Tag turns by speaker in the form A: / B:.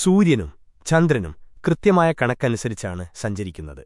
A: സൂര്യനും ചന്ദ്രനും കൃത്യമായ കണക്കനുസരിച്ചാണ് സഞ്ചരിക്കുന്നത്